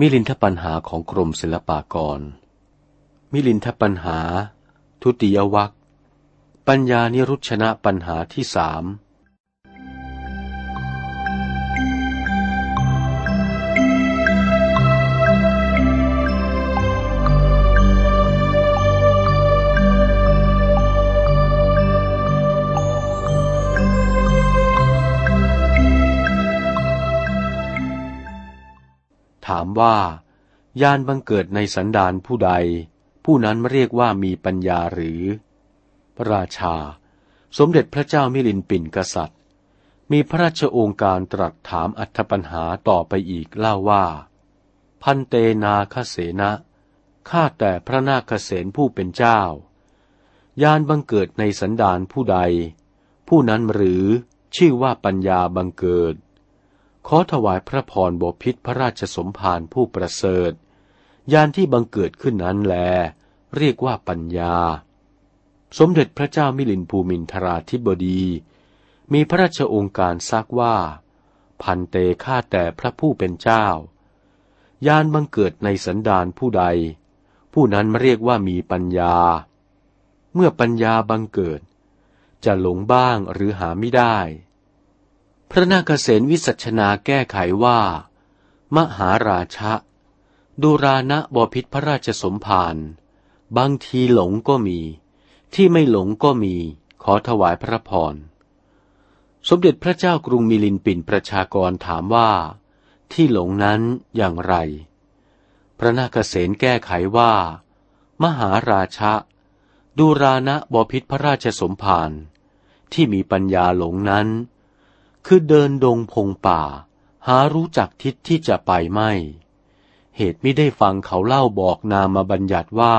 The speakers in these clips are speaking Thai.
มิลินทปัญหาของกรมศิลปากร มิลินทปัญหา ทุติยวัคปัญญานิรุชนะปัญหาที่สาม ถามว่ายานบังเกิดในสันดานผู้ใด ผู้นั้นเรียกว่ามีปัญญาหรือ พระราชา สมเด็จพระเจ้ามิลินปินกษัตริย์ มีพระราชโองการตรัสถามอัธปัญหาต่อไปอีกเล่าว่า พันเตนาคเสนะข้าแต่พระนาคเสนผู้เป็นเจ้ายานบังเกิดในสันดานผู้ใด ผู้นั้นหรือชื่อว่าปัญญาบังเกิด ขอถวายพระพรบพิษพระราชสมภารผู้ประเสริฐยานที่บังเกิดขึ้นนั้นแล เรียกว่าปัญญา สมเด็จพระเจ้ามิลินภูมินทราธิบดี มีพระราชองค์การซักว่า พันเตฆ่าแต่พระผู้เป็นเจ้า ยานบังเกิดในสันดานผู้ใด ผู้นั้นเรียกว่ามีปัญญา เมื่อปัญญาบังเกิด จะหลงบ้างหรือหาไม่ได้ พระนาคเษนวิสัชนาแก้ไขว่า มหาราชะดูรานะบพิษพระราชสมภารบางทีหลงก็มี ที่ไม่หลงก็มี ขอถวายพระพร สมเด็จพระเจ้ากรุงมิลินปินประชากรถามว่า ที่หลงนั้นอย่างไร พระนาคเษนแก้ไขว่า มหาราชะดูรานะบพิษพระราชสมภารที่มีปัญญาหลงนั้น คือเดินดงพงป่า หารู้จักทิศที่จะไปไม่ เหตุไม่ได้ฟังเขาเล่าบอกนามาบัญญัติว่า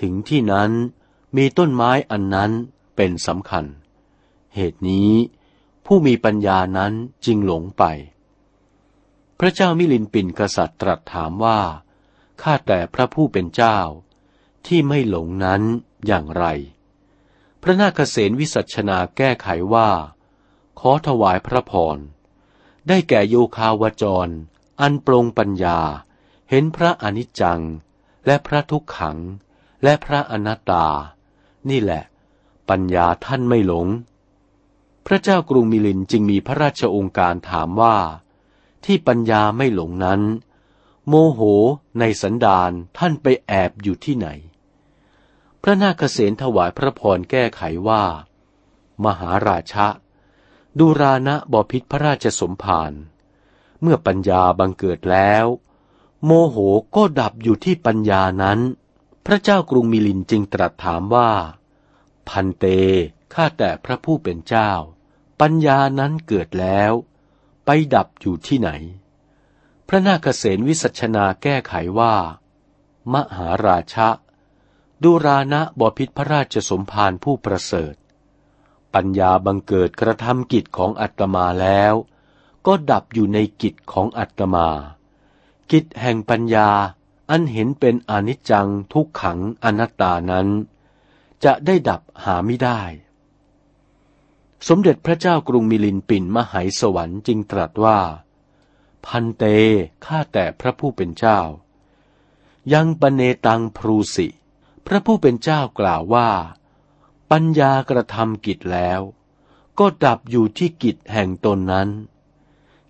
ถึงที่นั้นมีต้นไม้อันนั้นเป็นสำคัญ เหตุนี้ผู้มีปัญญานั้นจึงหลงไป พระเจ้ามิลินปินกษัตริย์ตรัสถามว่า ข้าแต่พระผู้เป็นเจ้า ที่ไม่หลงนั้นอย่างไร พระนาคเษนวิสัชนาแก้ไขว่า ขอถวายพระพร ได้แก่โยคาวจร อันปรงปัญญา เห็นพระอนิจจัง และพระทุกขัง และพระอนัตตา นี่แหละ ปัญญาท่านไม่หลง พระเจ้ากรุงมิลินจึงมีพระราชองค์การถามว่า ที่ปัญญาไม่หลงนั้น โมโหในสันดานท่านไปแอบอยู่ที่ไหน พระนาคเษนถวายพระพรแก้ไขว่า มหาราชะ ดูรานะบอพิษพระราชสมภาร เมื่อปัญญาบังเกิดแล้ว โมโหก็ดับอยู่ที่ปัญญานั้น พระเจ้ากรุงมิลินจึงตรัสถามว่า พันเต ข้าแต่พระผู้เป็นเจ้า ปัญญานั้นเกิดแล้ว ไปดับอยู่ที่ไหน พระนาคเษนวิสัชนาแก้ไขว่า มหาราชะดูรานะบอพิษพระราชสมภารผู้ประเสริฐ ปัญญาบังเกิดกระทำกิจของอัตมาแล้ว ก็ดับอยู่ในกิจของอัตมา กิจแห่งปัญญาอันเห็นเป็นอนิจจังทุกขังอนัตตานั้น จะได้ดับหาไม่ได้ สมเด็จพระเจ้ากรุงมิลินปินมหายสวรรค์จึงตรัสว่า พันเตข้าแต่พระผู้เป็นเจ้า ยังปเนตังพรูสิ พระผู้เป็นเจ้ากล่าวว่า ปัญญากระทำกิจแล้ว ก็ดับอยู่ที่กิจแห่งตนนั้น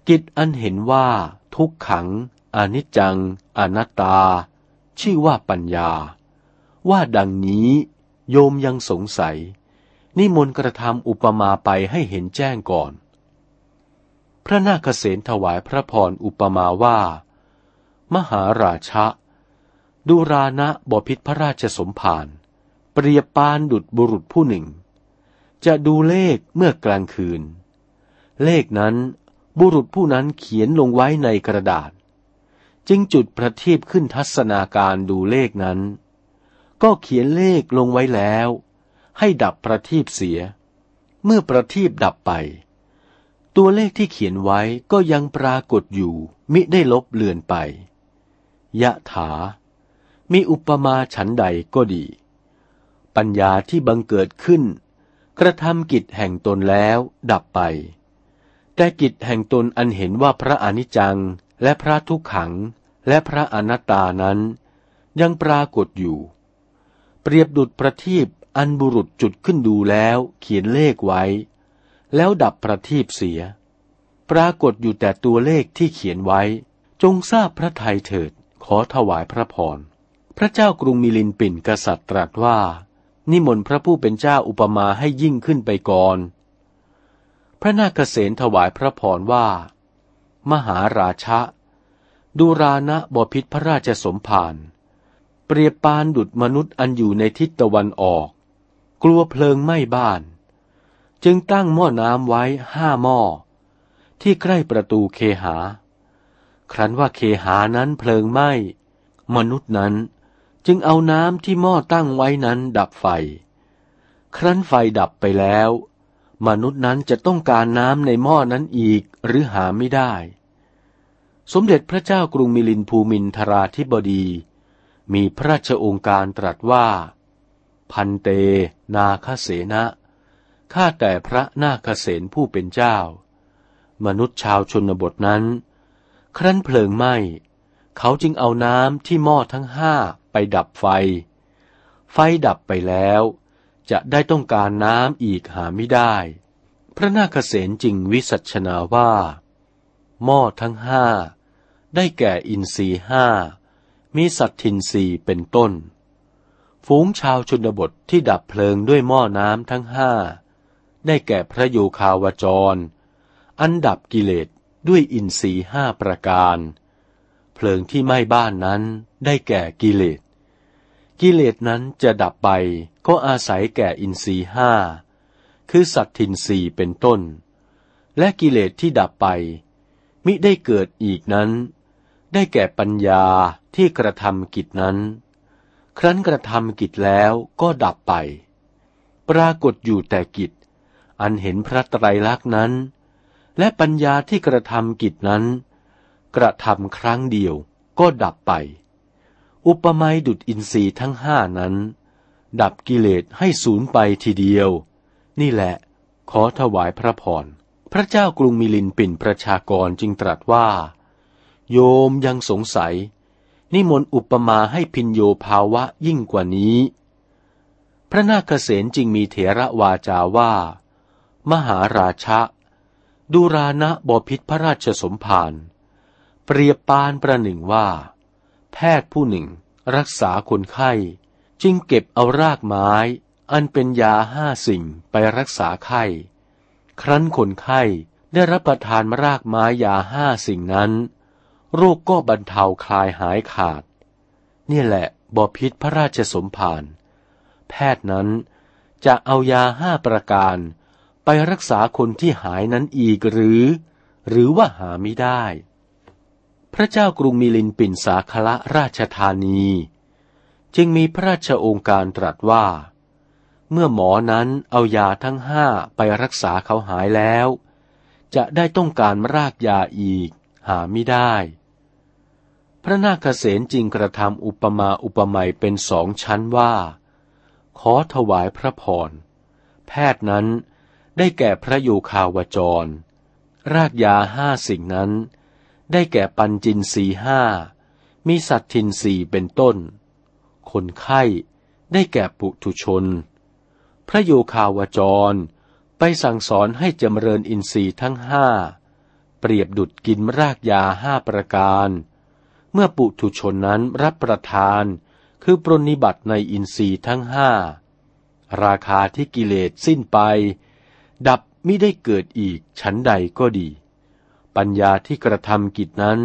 กิจอันเห็นว่าทุกขัง อนิจจัง อนัตตา ชื่อว่าปัญญา ว่าดังนี้โยมยังสงสัย นิมนต์กระทำอุปมาไปให้เห็นแจ้งก่อน พระนาคเษนถวายพระพรอุปมาว่า มหาราชะดูรานะบพิษพระราชสมภาร เปรียบปานดุดบุรุษผู้หนึ่ง จะดูเลขเมื่อกลางคืน เลขนั้นบุรุษผู้นั้นเขียนลงไว้ในกระดาษ จึงจุดประทีปขึ้นทัศนาการดูเลขนั้น ก็เขียนเลขลงไว้แล้ว ให้ดับประทีปเสีย เมื่อประทีปดับไป ตัวเลขที่เขียนไว้ก็ยังปรากฏอยู่ มิได้ลบเลือนไป ยะถา มีอุปมาฉันใดก็ดี ปัญญาที่บังเกิดขึ้น กระทำกิจแห่งตนแล้วดับไป แต่กิจแห่งตนอันเห็นว่าพระอนิจจังและพระทุกขังและพระอนัตตานั้น ยังปรากฏอยู่ เปรียบดุดประทีปอันบุรุษจุดขึ้นดูแล้วเขียนเลขไว้ แล้วดับประทีปเสีย ปรากฏอยู่แต่ตัวเลขที่เขียนไว้ จงทราบพระทัยเถิดขอถวายพระพรพระเจ้ากรุงมิลินปินกษัตริย์ตรัสว่า นิมนต์พระผู้เป็นเจ้าอุปมาให้ยิ่งขึ้นไปก่อน พระนาคเษนถวายพระพรว่า มหาราชะดูรานะบพิษพระราชสมภารเปรียบปานดุดมนุษย์อันอยู่ในทิศตะวันออก กลัวเพลิงไหม้บ้าน จึงตั้งหม้อน้ำไว้ห้าหม้อ ที่ใกล้ประตูเคหา ครั้นว่าเคหานั้นเพลิงไหม้ มนุษย์นั้น จึงเอาน้ำที่หม้อตั้งไว้นั้นดับไฟ ครั้นไฟดับไปแล้ว มนุษย์นั้นจะต้องการน้ำในหม้อนั้นอีกหรือหาไม่ได้ สมเด็จพระเจ้ากรุงมิลินภูมินทราธิบดี มีพระราชองค์การตรัสว่า พันเต นาคเสนะข้าแต่พระนาคเสนผู้เป็นเจ้า มนุษย์ชาวชนบทนั้น ครั้นเพลิงไหม้ เขาจึงเอาน้ำที่หม้อทั้งห้า ไปดับไฟ ไฟดับไปแล้ว จะได้ต้องการน้ำอีกหาไม่ได้ พระนาคเสนจึงวิสัชนาว่า หม้อทั้งห้า ได้แก่อินทรีห้า มีสัตทินรีเป็นต้น ฝูงชาวชนบทที่ดับเพลิงด้วยหม้อน้ำทั้งห้า ได้แก่พระโยคาวจร อันดับกิเลสด้วยอินทรีห้าประการ เพลิงที่ไหม้บ้านนั้นได้แก่กิเลส กิเลสนั้นจะดับไปก็อาศัยแก่อินทรีห้า คือสัตทินรีเป็นต้น และกิเลสที่ดับไป มิได้เกิดอีกนั้น ได้แก่ปัญญาที่กระทำกิจนั้น ครั้นกระทำกิจแล้วก็ดับไป ปรากฏอยู่แต่กิจ อันเห็นพระไตรลักษณ์นั้น และปัญญาที่กระทำกิจนั้น กระทำครั้งเดียวก็ดับไป อุปมาดุดอินทรีย์ทั้งห้านั้น ดับกิเลสให้สูญไปทีเดียว นี่แหละ ขอถวายพระพร พระเจ้ากรุงมิลินปินประชากรจึงตรัสว่า โยมยังสงสัย นิมนต์อุปมาให้พินโยภาวะยิ่งกว่านี้ พระนาคเษนจึงมีเถระวาจาว่า มหาราชะ ดูรานะบพิษพระราชสมภาร เปรียบปานประหนึ่งว่า แพทย์ผู้หนึ่งรักษาคนไข้ จึงเก็บเอารากไม้ อันเป็นยาห้าสิ่งไปรักษาไข้ ครั้นคนไข้ได้รับประทานรากไม้ยาห้าสิ่งนั้น โรคก็บรรเทาคลายหายขาด นี่แหละบอพิษพระราชสมภารแพทย์นั้นจะเอายาห้าประการไปรักษาคนที่หายนั้นอีกหรือ หรือว่าหาไม่ได้ พระเจ้ากรุงมิลินปินสาคละราชธานี จึงมีพระราชองค์การตรัสว่า เมื่อหมอนั้นเอายาทั้งห้าไปรักษาเขาหายแล้ว จะได้ต้องการรากยาอีกหาไม่ได้ พระนาคเษนจริงกระทำอุปมาอุปไมยเป็นสองชั้นว่า ขอถวายพระพร แพทย์นั้นได้แก่พระโยคาวจร รากยาห้าสิ่งนั้น ได้แก่ปัญจินสีห้า มีสัตทินสีเป็นต้น คนไข้ได้แก่ปุถุชน พระโยคาวจรไปสั่งสอนให้จำเริญอินทรีย์ทั้งห้า เปรียบดุดกินรากยาห้าประการ เมื่อปุถุชนนั้นรับประทาน คือปรนิบัติในอินทรีย์ทั้งห้า ราคาที่กิเลสสิ้นไป ดับไม่ได้เกิดอีกชั้นใดก็ดี ปัญญาที่กระทำกิจนั้น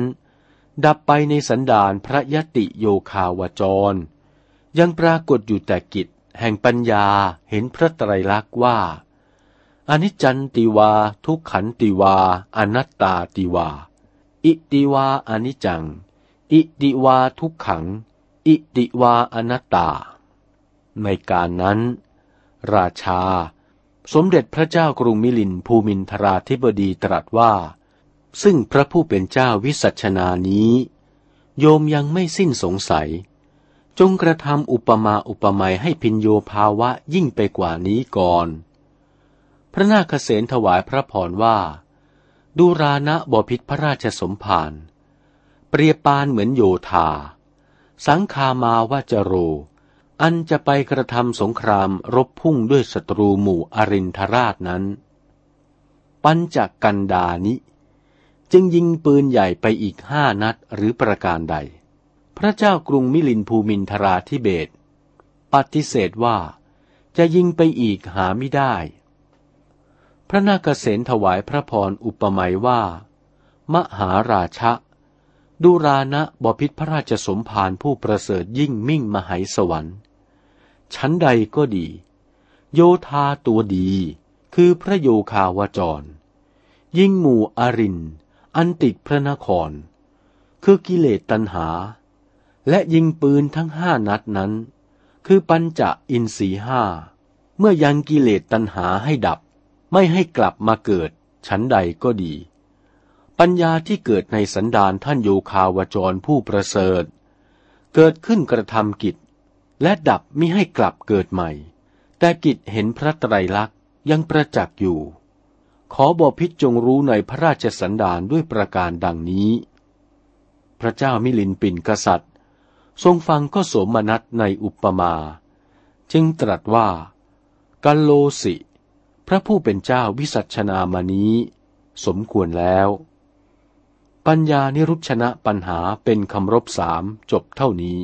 ดับไปในสันดานพระยติโยคาวจร ยังปรากฏอยู่แต่กิจแห่งปัญญาเห็นพระไตรลักษณ์ว่า อนิจจันติวา ทุกขันติวา อนัตตาติวา อิติวาอนิจจัง อิติวาทุกขัง อิติวาอนัตตา ในการนั้น ราชา สมเด็จพระเจ้ากรุงมิลินภูมินทราธิบดีตรัสว่า ซึ่งพระผู้เป็นเจ้าวิสัชนานี้ โยมยังไม่สิ้นสงสัย จงกระทำอุปมาอุปไมยให้พินโยภาวะยิ่งไปกว่านี้ก่อน พระนาคเษนถวายพระพรว่า ดูรานะบพิษพระราชสมภารเปรียบปานเหมือนโยธา สังคามาวาจโร อันจะไปกระทำสงครามรบพุ่งด้วยศัตรูหมู่อรินทราชนั้น ปัญจกันดานิ จึงยิงปืนใหญ่ไปอีกห้านัดหรือประการใด พระเจ้ากรุงมิลินภูมินทราธิเบศปฏิเสธว่าจะยิงไปอีกหาไม่ได้ พระนาคเษนถวายพระพรอุปมาว่า มหาราชะดูรานะบพิษพระราชสมภารผู้ประเสริฐยิ่งมิ่งมหายสวรรค์ ชั้นใดก็ดี โยธาตัวดีคือพระโยคาวจร ยิ่งหมู่อริน อันติดพระนคร คือกิเลสตัณหา และยิงปืนทั้งห้านัดนั้น คือปัญจะอินสีห้า เมื่อยังกิเลสตัณหาให้ดับ ไม่ให้กลับมาเกิดชั้นใดก็ดี ปัญญาที่เกิดในสันดานท่านโยคาวจรผู้ประเสริฐ เกิดขึ้นกระทำกิจ และดับมิให้กลับเกิดใหม่ แต่กิจเห็นพระไตรลักษณ์ยังประจักษ์อยู่ ขอบอพิษจงรู้ในพระราชสันดานด้วยประการดังนี้ พระเจ้ามิลินปินกษัตริย์ ทรงฟังก็สมนัตในอุปมา จึงตรัสว่า กัลโลสิ พระผู้เป็นเจ้าวิสัชนามานี้ สมควรแล้ว ปัญญานิรุชนะปัญหาเป็นคำรบสามจบเท่านี้